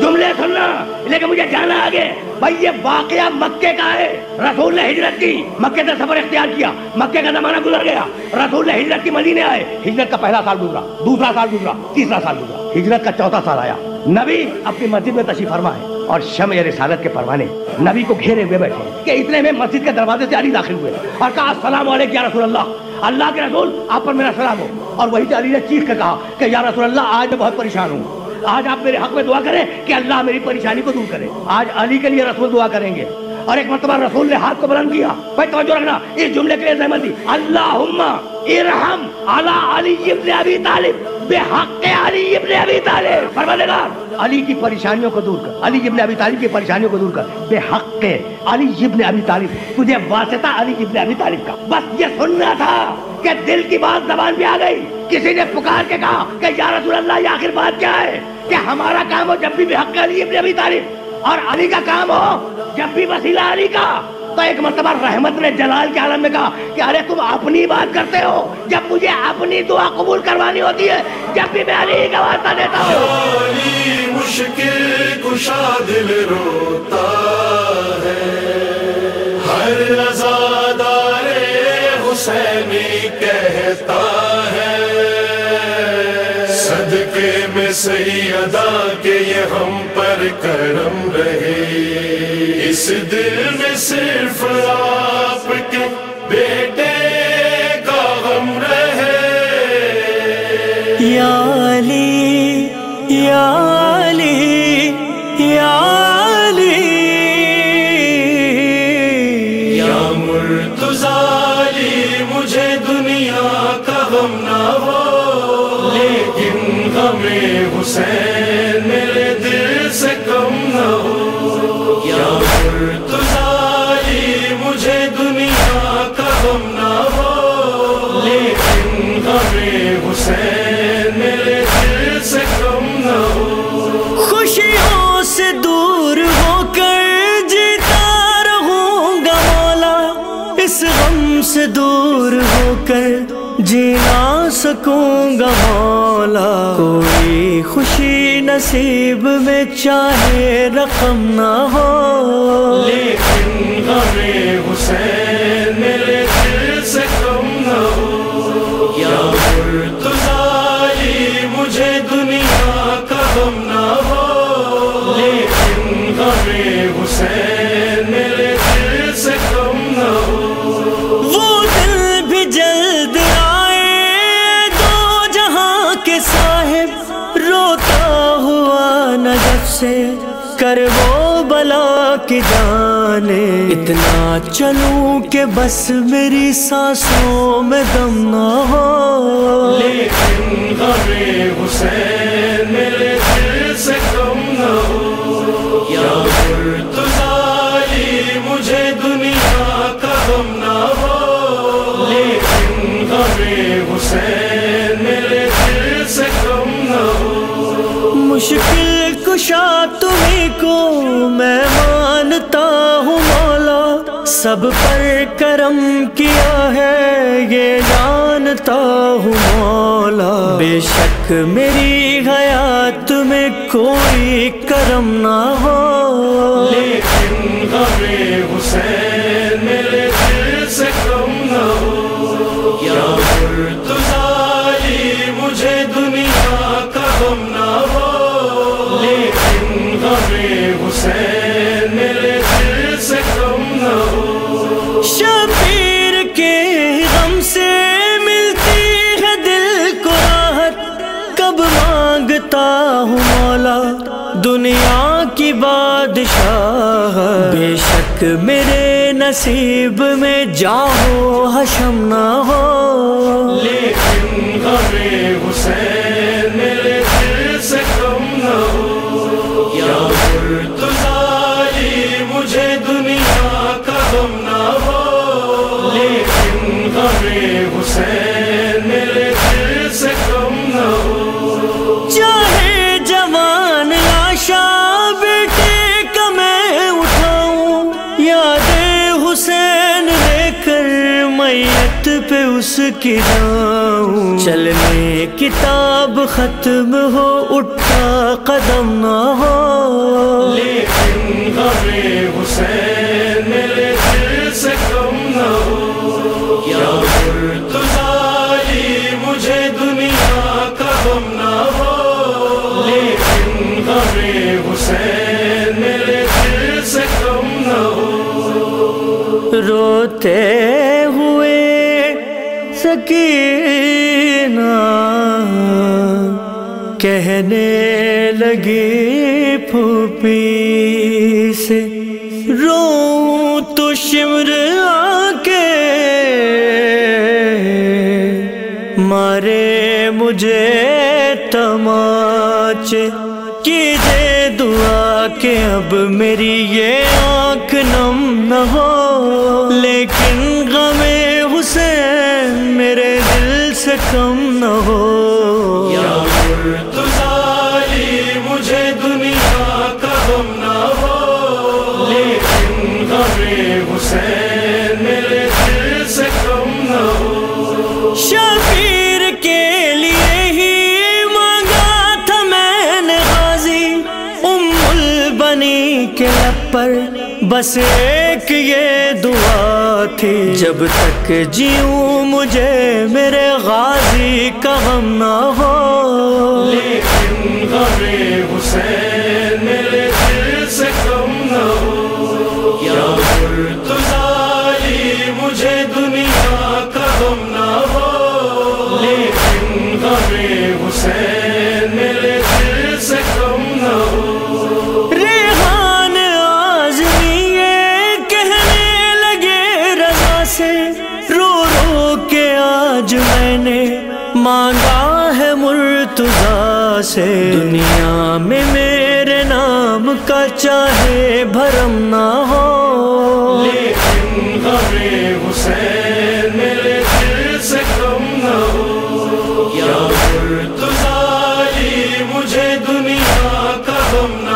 جملے سننا، لیکن مجھے جانا آگے۔ بھائی، یہ واقعہ مکے کا ہے۔ رسول نے ہجرت کی، مکے سے سفر اختیار کیا۔ مکے کا زمانہ گزر گیا۔ رسول نے ہجرت کی مدینے آئے۔ ہجرت کا پہلا سال گزرا، دوسرا سال گزرا، تیسرا سال گزرا۔ ہجرت کا چوتھا سال آیا۔ نبی اپنی مسجد میں تشریف فرما ہے اور شمع رسالت کے پروانے نبی کو گھیرے ہوئے بیٹھے کہ اتنے میں مسجد کے دروازے سے علی داخل ہوئے اور کہا، السلام علیکم یا رسول اللہ۔ اللہ کے رسول، آپ پر میرا سلام ہو۔ اور وہی سے علی نے چیخ کر کہا کہ، یا رسول اللہ، آج میں بہت پریشان ہوں۔ آج آپ میرے حق میں دعا کریں کہ اللہ میری پریشانی کو دور کرے۔ آج علی کے لیے رسول دعا کریں گے۔ اور ایک مرتبہ رسول نے ہاتھ کو بلند کیا۔ بھائی توجہ رکھنا، اس جملے کے لیے زحمت دی۔ اللہم ارحم علی علی ابن ابی طالب بے حق علی ابن ابی طالب۔ پروردگار علی کی پریشانیوں کو دور کر۔ علی ابن ابی طالب کی پریشانیوں کو دور کر۔ بے حق علی ابن ابی طالب، تجھے واسطہ علی ابن ابی طالب کا۔ بس یہ سننا تھا۔ کہ دل کی بات زبان پہ آ گئی۔ کسی نے پکار کے کہا کہ یا رسول اللہ، یہ آخر بات کیا ہے؟ کہ ہمارا کام ہو جب بھی حق علی ابن ابی طالب اور علی کا کام ہو جب بھی وسیلہ علی کا۔ تو ایک مرتبہ رحمت نے جلال کے عالم میں کہا کہ ارے، تم اپنی بات کرتے ہو۔ جب مجھے اپنی دعا قبول کروانی ہوتی ہے، جب بھی میں علی کا واسطہ دیتا ہوں۔ مشکل کشا دل روتا کہتا ہے، صدقے میں سیدا کے یہ ہم پر کرم رہے۔ اس دل میں صرف کر جینا سکوں گا مولا۔ کوئی خوشی نصیب میں چاہے رقم نہ ہو۔ لیکن غم حسین کر وہ بلا کی جانے اتنا چلوں کہ بس میری سانسوں میں دم نہ ہو۔ لیکن حسین میرے دل سے کم نہ ہو۔ یا مرتضی مجھے دنیا کا غم نہ ہو۔ لیکن ہمیں حسین میرے دل سے کم نہ ہو۔ مشکل کشا تمہیں کو میں مانتا ہوں مولا، سب پر کرم کیا ہے یہ جانتا ہوں مولا۔ بے شک میری حیات میں کوئی کرم نہ ہو۔ تم سے ملتی ہے دل کو راحت۔ کب مانگتا ہوں مولا؟ دنیا کی بادشاہ۔ بے شک میرے نصیب میں جاؤ، حشم نہ ہو۔ کی جاؤں چلنے کتاب ختم ہو اٹھا قدم نہ ہو۔ لیکن غم حسین کہنے لگی پھوپھی سے رو تو شمر آ کے مارے مجھے تماچے کیجے دعا کہ اب میری یہ آنکھ نم نہ ہو۔ لیکن غم حسین میرے دل سے کم نہ ہو۔ لب پر بس ایک یہ دعا تھی۔ جب تک جیوں مجھے میرے غازی کا غم نہ ہو۔ سے۔ دنیا میں میرے نام کا چاہے بھرم نہ ہو۔ لیکن حسین میرے دل سے کم نہ ہو۔ یا مجھے دنیا کا غم نہ